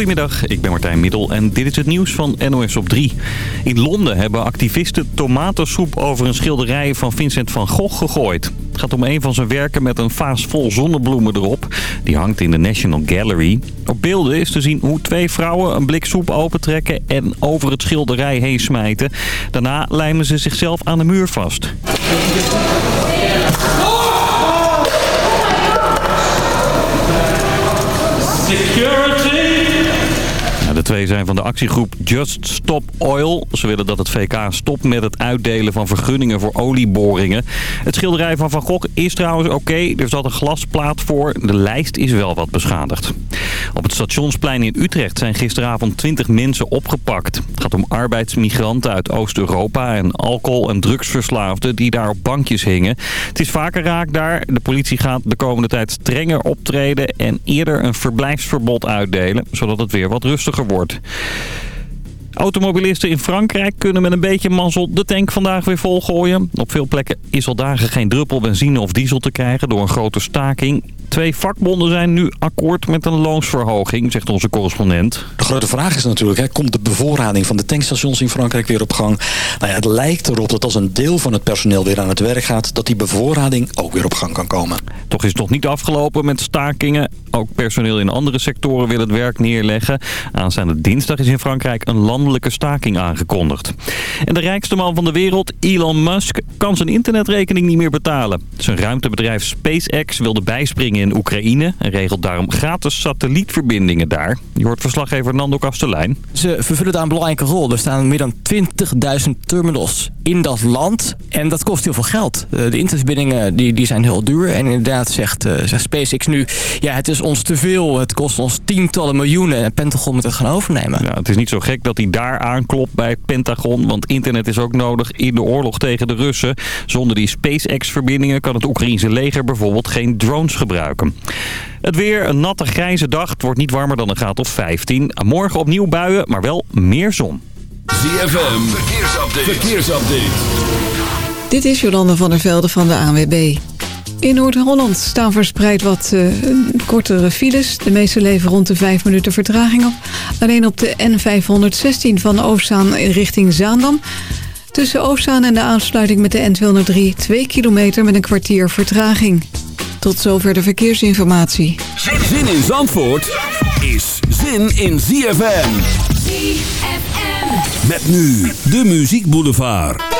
Goedemiddag, ik ben Martijn Middel en dit is het nieuws van NOS op 3. In Londen hebben activisten tomatensoep over een schilderij van Vincent van Gogh gegooid. Het gaat om een van zijn werken met een vaas vol zonnebloemen erop. Die hangt in de National Gallery. Op beelden is te zien hoe twee vrouwen een blik soep opentrekken en over het schilderij heen smijten. Daarna lijmen ze zichzelf aan de muur vast. De twee zijn van de actiegroep Just Stop Oil. Ze willen dat het VK stopt met het uitdelen van vergunningen voor olieboringen. Het schilderij van Van Gogh is trouwens oké. Er zat een glasplaat voor. De lijst is wel wat beschadigd. Op het stationsplein in Utrecht zijn gisteravond 20 mensen opgepakt. Het gaat om arbeidsmigranten uit Oost-Europa en alcohol- en drugsverslaafden die daar op bankjes hingen. Het is vaker raak daar. De politie gaat de komende tijd strenger optreden en eerder een verblijfsverbod uitdelen, zodat het weer wat rustiger wordt. wordt. Automobilisten in Frankrijk kunnen met een beetje mazzel de tank vandaag weer volgooien. Op veel plekken is al dagen geen druppel benzine of diesel te krijgen door een grote staking. Twee vakbonden zijn nu akkoord met een loonsverhoging, zegt onze correspondent. De grote vraag is natuurlijk, hè, komt de bevoorrading van de tankstations in Frankrijk weer op gang? Nou ja, het lijkt erop dat als een deel van het personeel weer aan het werk gaat... dat die bevoorrading ook weer op gang kan komen. Toch is het nog niet afgelopen met stakingen. Ook personeel in andere sectoren wil het werk neerleggen. Aanstaande dinsdag is in Frankrijk een landelijke staking aangekondigd. En de rijkste man van de wereld, Elon Musk, kan zijn internetrekening niet meer betalen. Zijn ruimtebedrijf SpaceX wilde bijspringen in Oekraïne... en regelt daarom gratis satellietverbindingen daar. Je hoort verslaggever Nando Kastelein. Ze vervullen daar een belangrijke rol. Er staan meer dan 20.000 terminals in dat land. En dat kost heel veel geld. De internetverbindingen die, die zijn heel duur. En inderdaad zegt, uh, zegt SpaceX nu... ja, het is ons te veel. Het kost ons tientallen miljoenen. En Pentagon moet het gaan overnemen. Ja, het is niet zo gek dat daar aanklopt bij het Pentagon. Want internet is ook nodig in de oorlog tegen de Russen. Zonder die SpaceX-verbindingen kan het Oekraïense leger bijvoorbeeld geen drones gebruiken. Het weer, een natte grijze dag. Het wordt niet warmer dan een graad of 15. Morgen opnieuw buien, maar wel meer zon. ZFM, verkeersupdate. verkeersupdate. Dit is Jolande van der Velde van de ANWB. In Noord-Holland staan verspreid wat uh, kortere files. De meeste leveren rond de 5 minuten vertraging op. Alleen op de N516 van Oostzaan richting Zaandam... Tussen Oostzaan en de aansluiting met de N203 2 kilometer met een kwartier vertraging. Tot zover de verkeersinformatie. Zin in Zandvoort is zin in ZFM. ZFM. Met nu de Muziek Boulevard.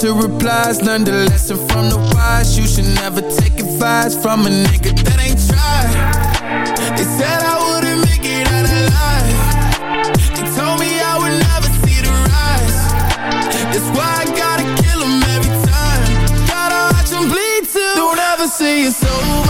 to replies, learn the lesson from the wise. You should never take advice from a nigga that ain't tried. They said I wouldn't make it out alive. They told me I would never see the rise. That's why I gotta kill every time. Gotta watch bleed too. Don't ever say it's over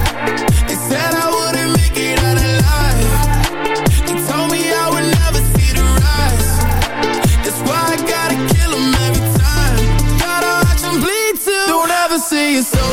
Ever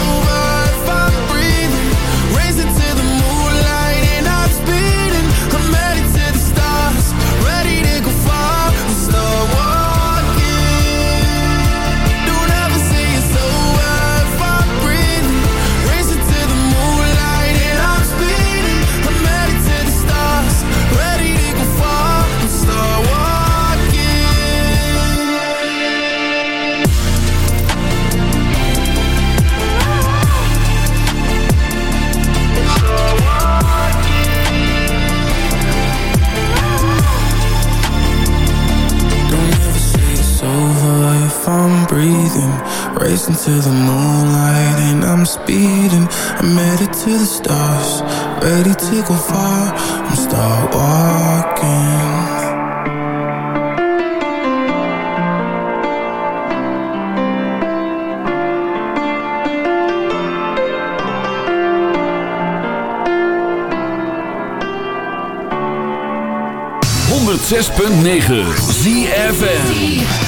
106.9 ZFN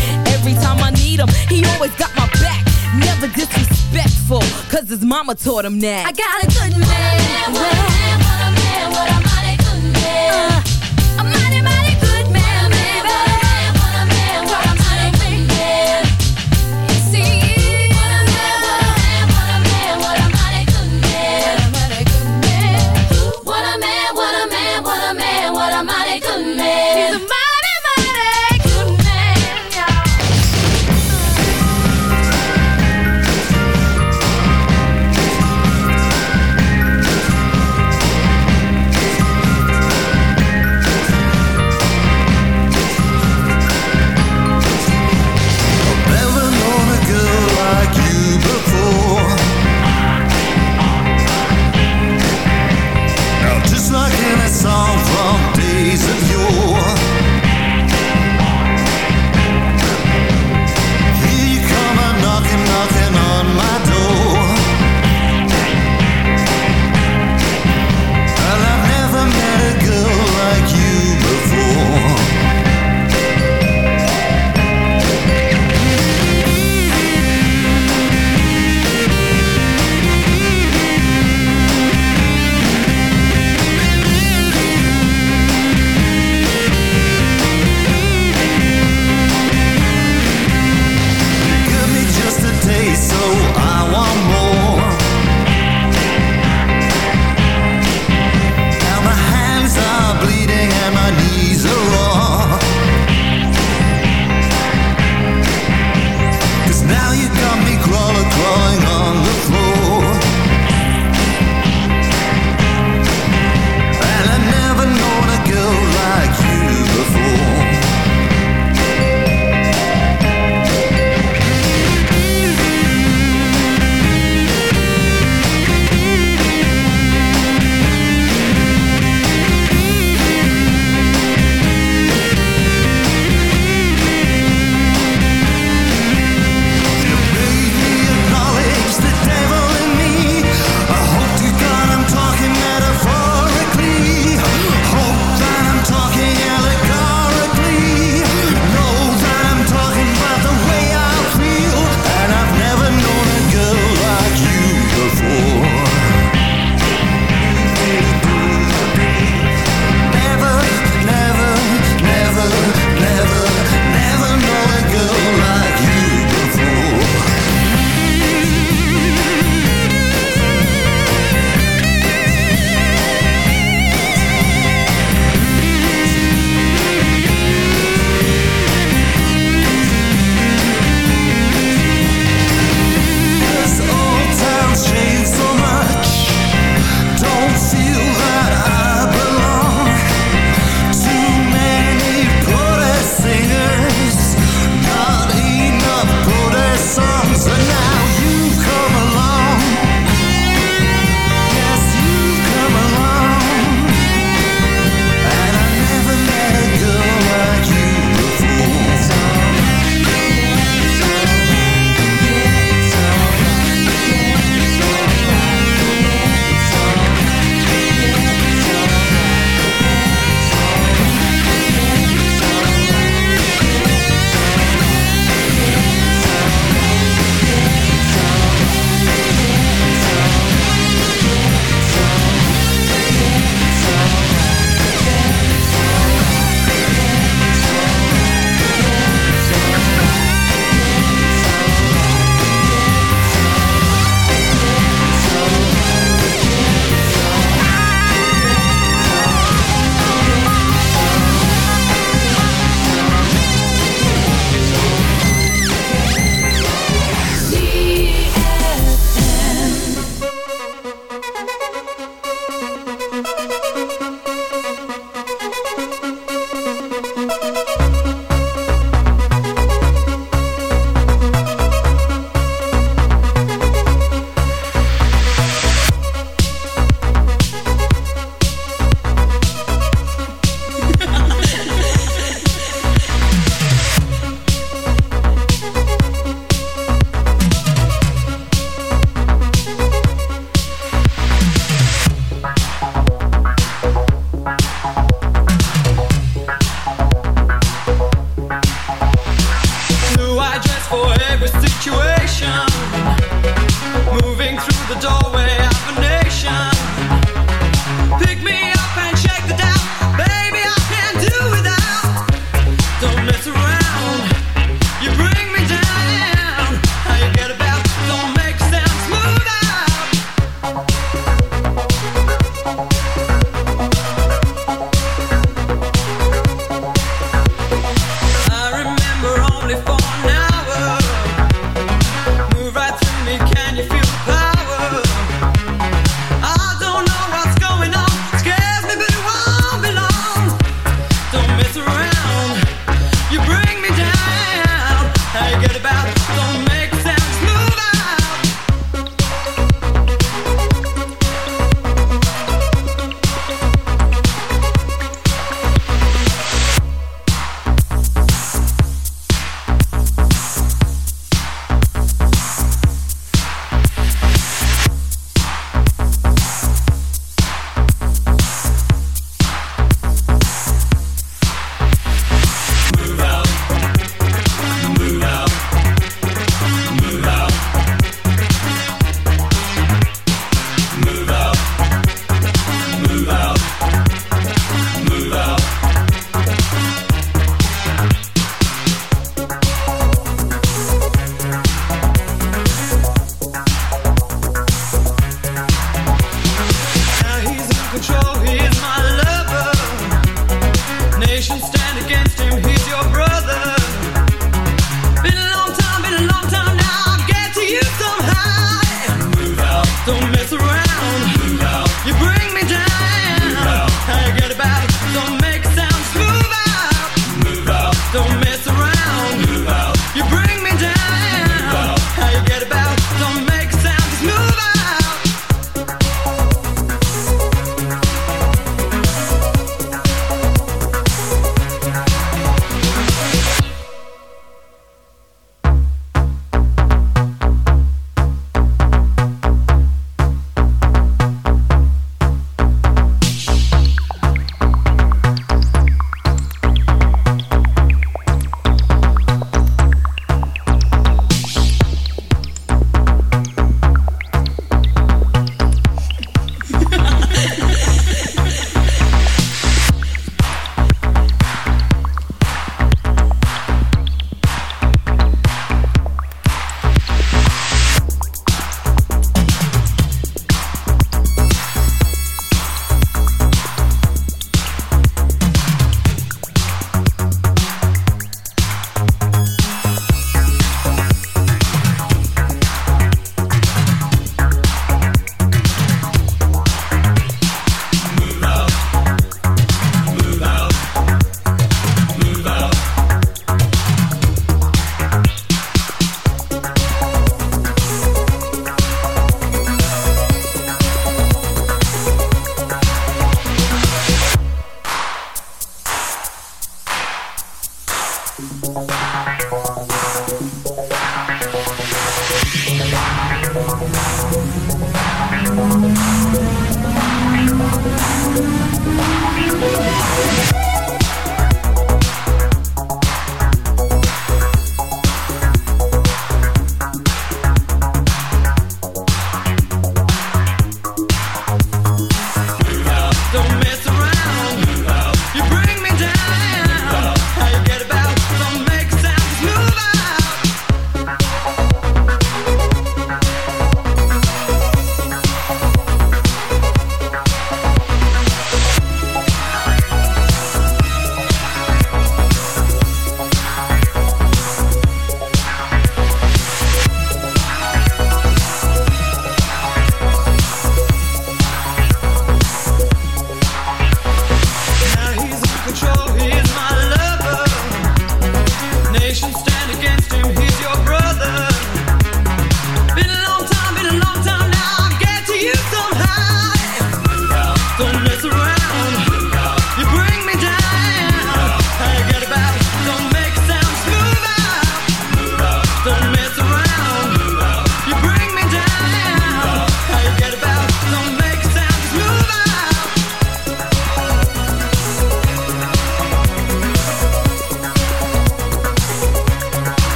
Every time I need him, he always got my back. Never disrespectful, cause his mama taught him that. I got a good man. What a man, what a man, what a mighty good man. A mighty, mighty good man, baby. What a man, what a mighty good man. See,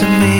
to me.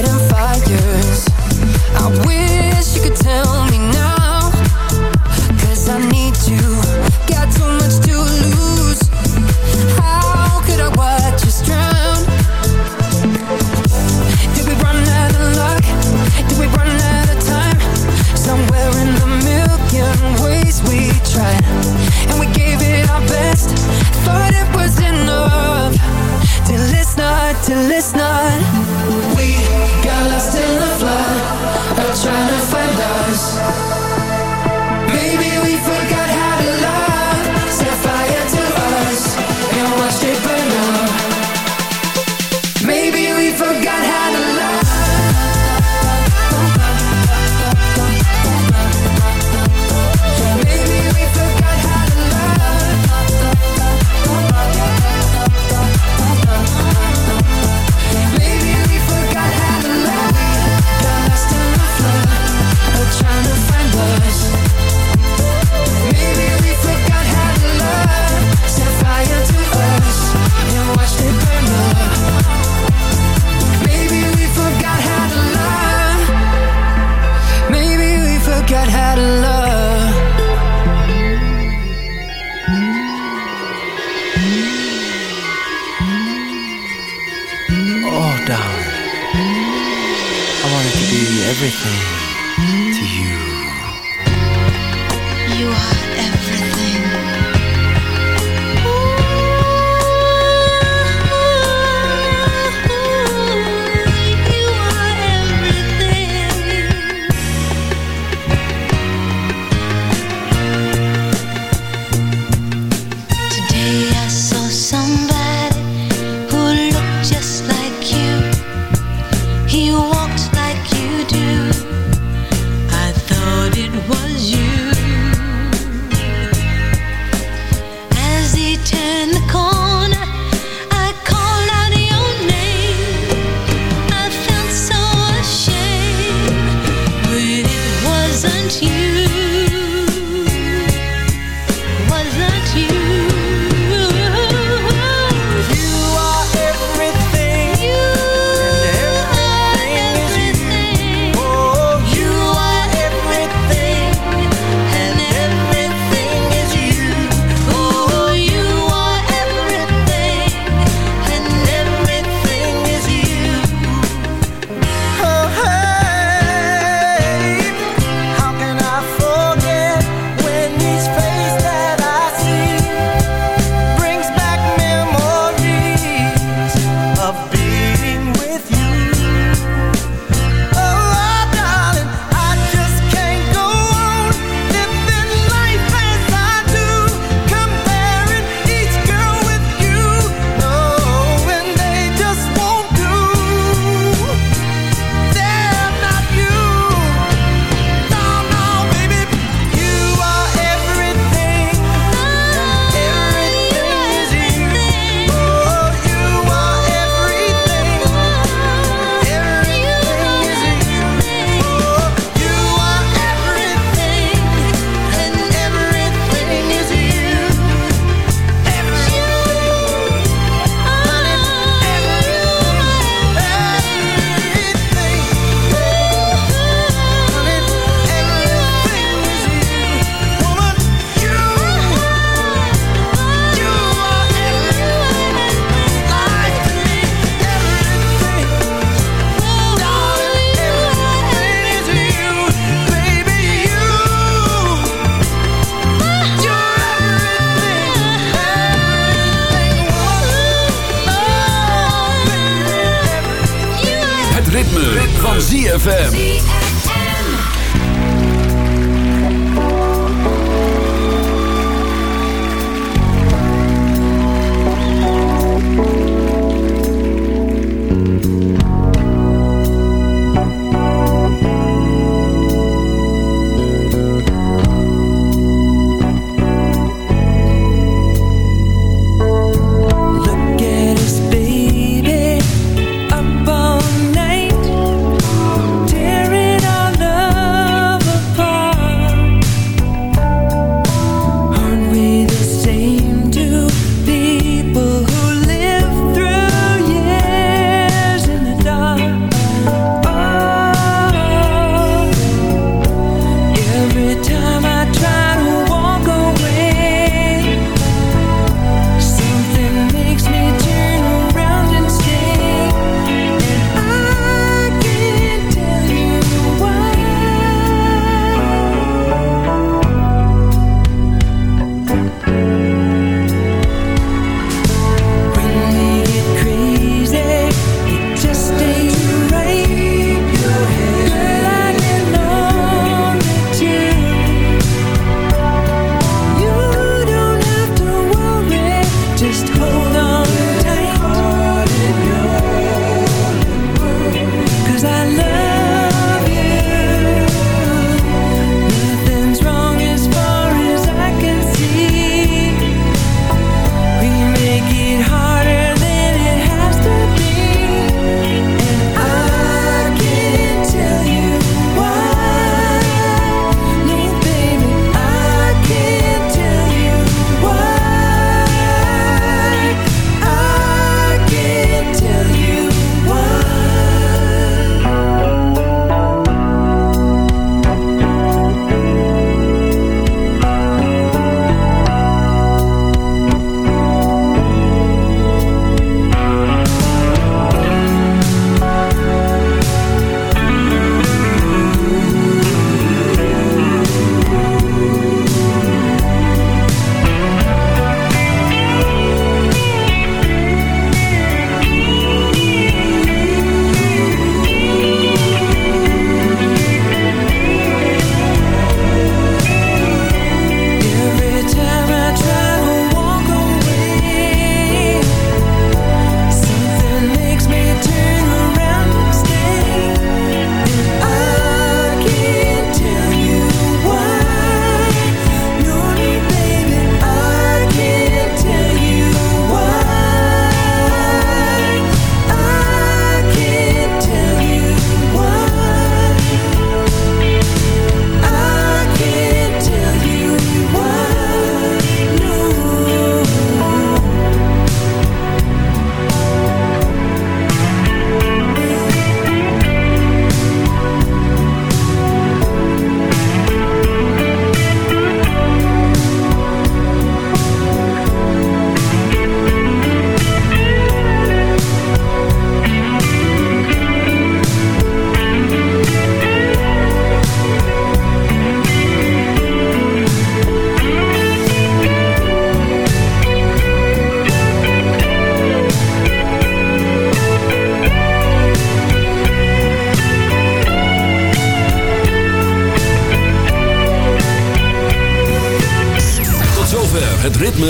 fighting fires. I wish you could tell me